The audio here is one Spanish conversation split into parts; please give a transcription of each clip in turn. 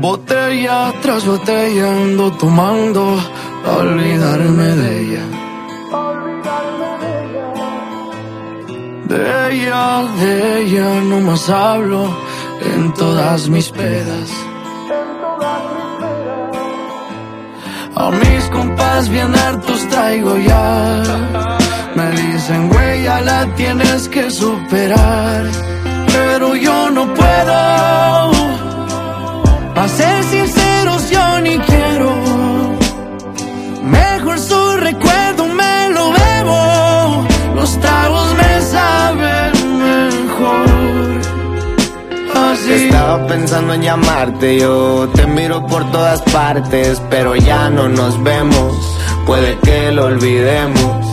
Botella tras botella ando tomando a olvidarme de ella. De ella, de ella no más hablo en todas mis pedas. A mis compas bien hartos traigo ya. Me dicen, güey, ya la tienes que superar. Pero yo no puedo. Ser sinceros, yo ni quiero. Mejor su recuerdo me lo bebo. Los tragos me saben mejor. Así. Estaba pensando en llamarte, yo te miro por todas partes, pero ya no nos vemos, puede que lo olvidemos.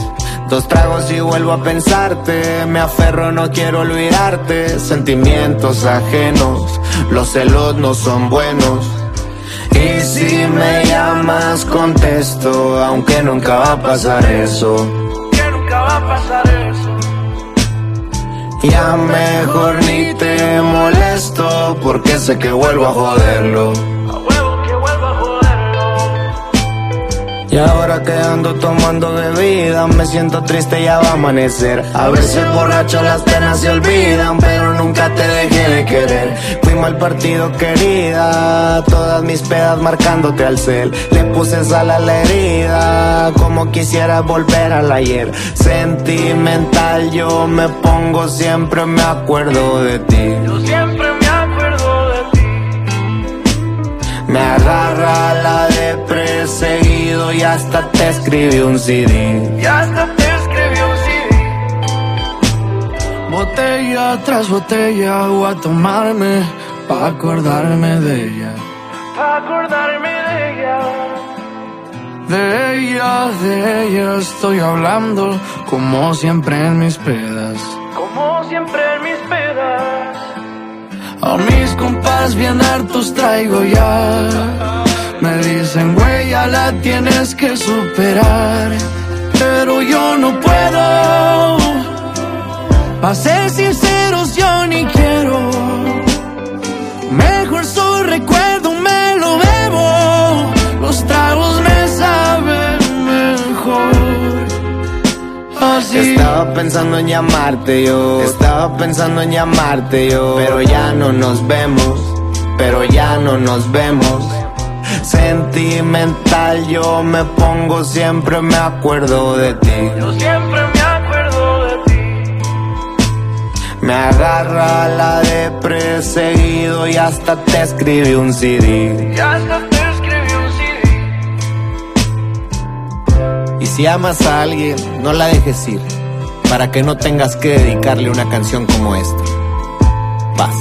Dos tragos y vuelvo a pensarte, me aferro, no quiero olvidarte, sentimientos ajenos, los celos no son buenos. Y si me llamas contesto, aunque nunca va a pasar eso. Que nunca va a pasar eso. Ya mejor ni te molesto porque sé que vuelvo a joderlo. Y ahora que ando tomando bebida me siento triste ya va a amanecer. A veces borracho las penas se olvidan, pero nunca te dejé de querer. Fuimos al partido querida, todas mis pedas marcándote al cel. Le puse sal a la herida, como quisiera volver al ayer. Sentimental yo me pongo, siempre me acuerdo de ti. Te escribí un CD. Y hasta te escribí un CD. Botella tras botella voy a tomarme pa' acordarme de ella. Pa' acordarme de ella. De ella, de ella estoy hablando como siempre en mis pedas. Como siempre en mis pedas. A mis compas bien hartos traigo ya. Dicen, güey, ya la tienes que superar. Pero yo no puedo. Pa' ser sinceros, yo ni quiero. Mejor su recuerdo me lo bebo. Los tragos me saben mejor. Así. Estaba pensando en llamarte yo, estaba pensando en llamarte yo, pero ya no nos vemos, pero ya no nos vemos. Sentimental yo me pongo, siempre me acuerdo de ti. Yo siempre me acuerdo de ti. Me agarra la de perseguido y hasta te escribí un CD. Y hasta te escribí un CD. Y si amas a alguien, no la dejes ir, para que no tengas que dedicarle una canción como esta. Paz.